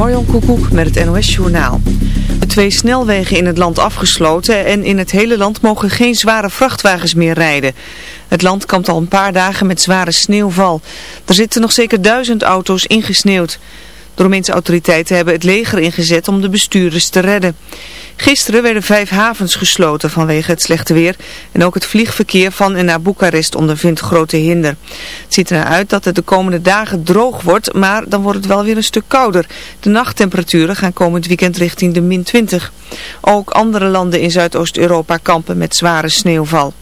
Marjon Koekoek met het NOS Journaal. De twee snelwegen in het land afgesloten en in het hele land mogen geen zware vrachtwagens meer rijden. Het land kampt al een paar dagen met zware sneeuwval. Er zitten nog zeker duizend auto's ingesneeuwd. De Roemeense autoriteiten hebben het leger ingezet om de bestuurders te redden. Gisteren werden vijf havens gesloten vanwege het slechte weer. En ook het vliegverkeer van en naar Boekarest ondervindt grote hinder. Het ziet eruit dat het de komende dagen droog wordt, maar dan wordt het wel weer een stuk kouder. De nachttemperaturen gaan komend weekend richting de min 20. Ook andere landen in Zuidoost-Europa kampen met zware sneeuwval.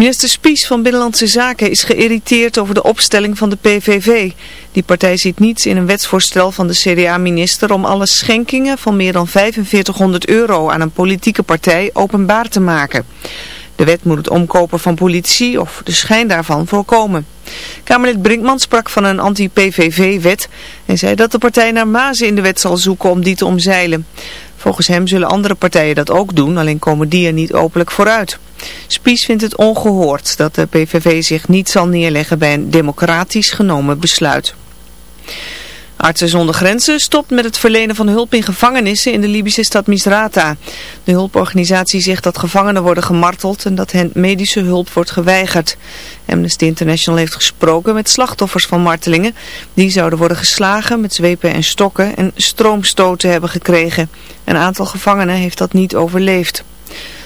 Minister Spies van Binnenlandse Zaken is geïrriteerd over de opstelling van de PVV. Die partij ziet niets in een wetsvoorstel van de CDA-minister om alle schenkingen van meer dan 4500 euro aan een politieke partij openbaar te maken. De wet moet het omkopen van politie of de schijn daarvan voorkomen. Kamerlid Brinkman sprak van een anti-PVV-wet en zei dat de partij naar mazen in de wet zal zoeken om die te omzeilen. Volgens hem zullen andere partijen dat ook doen, alleen komen die er niet openlijk vooruit. Spies vindt het ongehoord dat de PVV zich niet zal neerleggen bij een democratisch genomen besluit. Artsen zonder grenzen stopt met het verlenen van hulp in gevangenissen in de Libische stad Misrata. De hulporganisatie zegt dat gevangenen worden gemarteld en dat hen medische hulp wordt geweigerd. Amnesty International heeft gesproken met slachtoffers van martelingen. Die zouden worden geslagen met zwepen en stokken en stroomstoten hebben gekregen. Een aantal gevangenen heeft dat niet overleefd.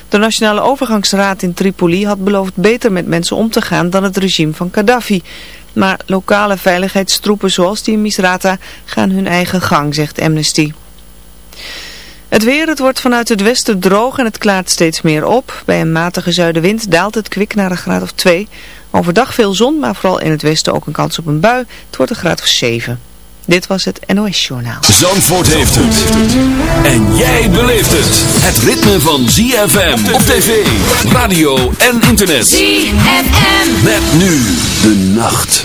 De Nationale Overgangsraad in Tripoli had beloofd beter met mensen om te gaan dan het regime van Gaddafi. Maar lokale veiligheidstroepen zoals die in Misrata gaan hun eigen gang, zegt Amnesty. Het weer, het wordt vanuit het westen droog en het klaart steeds meer op. Bij een matige zuidenwind daalt het kwik naar een graad of 2. Overdag veel zon, maar vooral in het westen ook een kans op een bui. Het wordt een graad of 7. Dit was het NOS Journaal. Zandvoort heeft het. En jij beleeft het. Het ritme van ZFM op tv, radio en internet. ZFM. Met nu De nacht.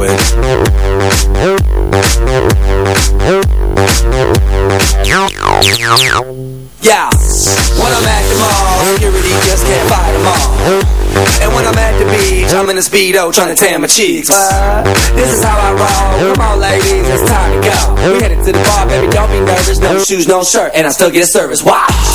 it. Yeah, when I'm at the mall, security just can't fight them all. And when I'm at the beach, I'm in a speedo trying to tan my cheeks. But this is how I roll. Come on, ladies, it's time to go. We headed to the bar, baby, don't be nervous. No shoes, no shirt, and I still get service. Watch.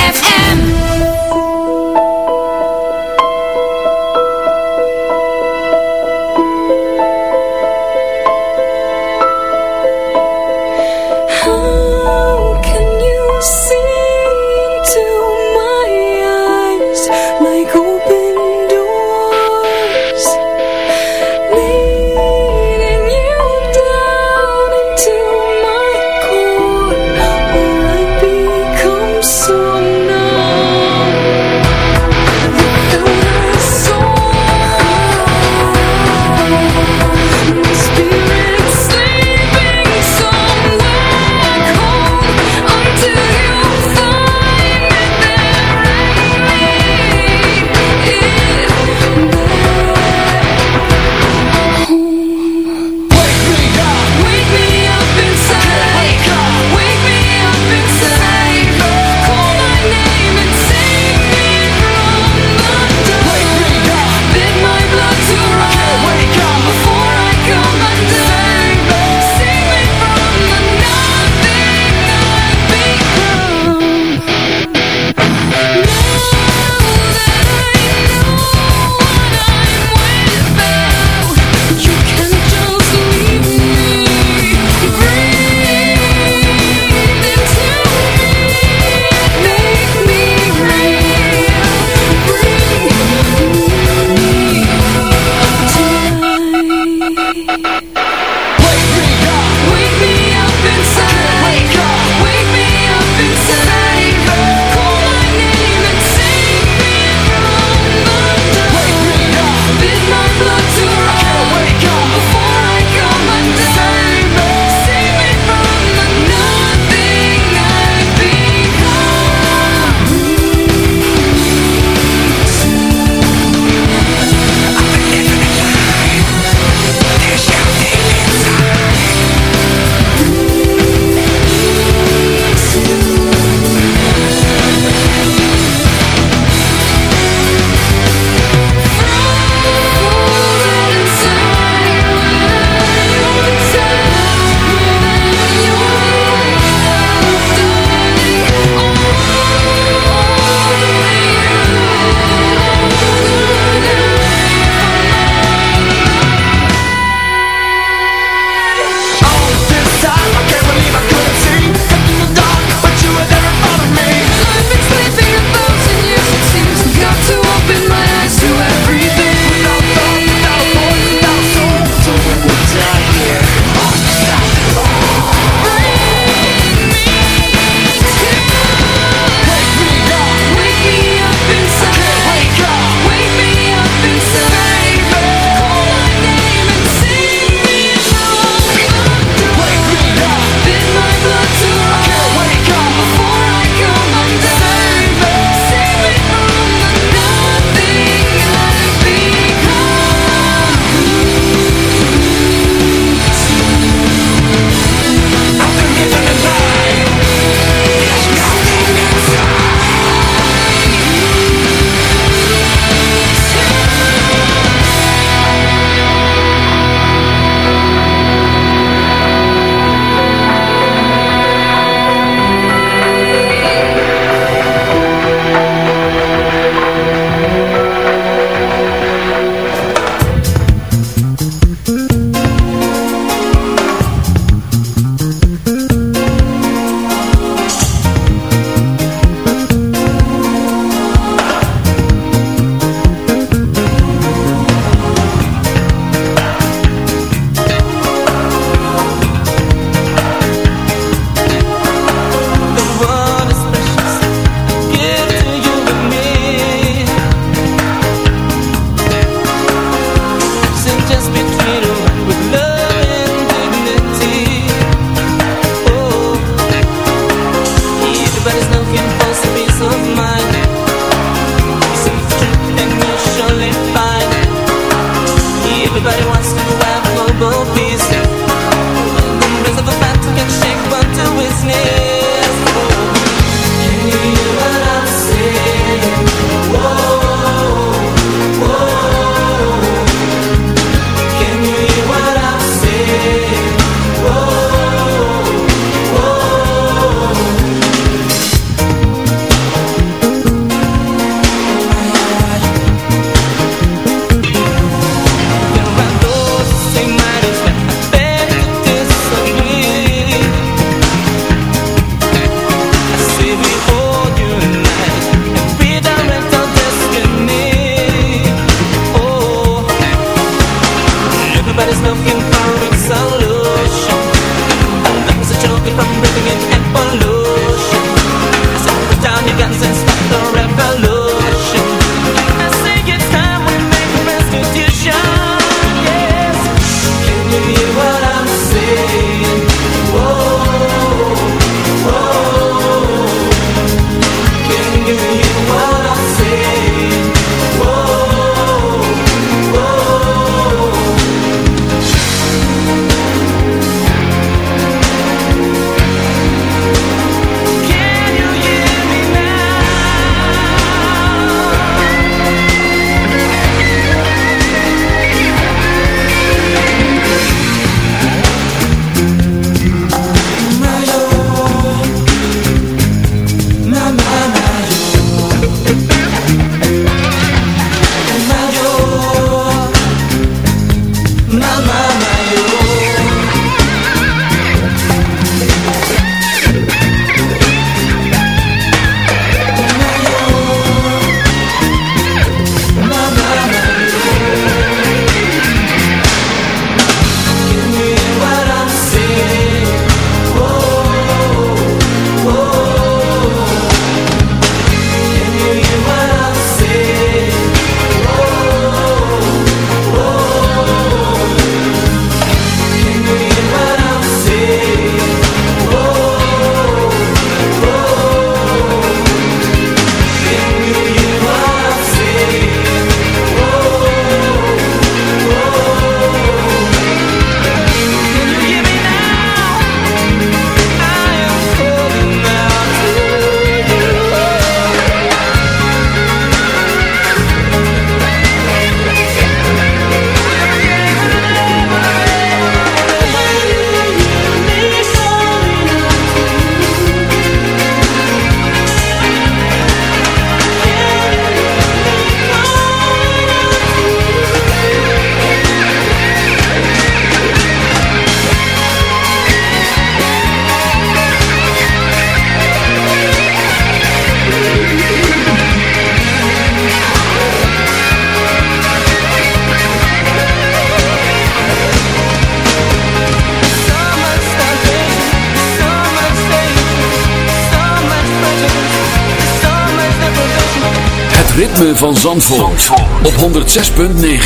op 106.9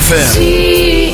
FM.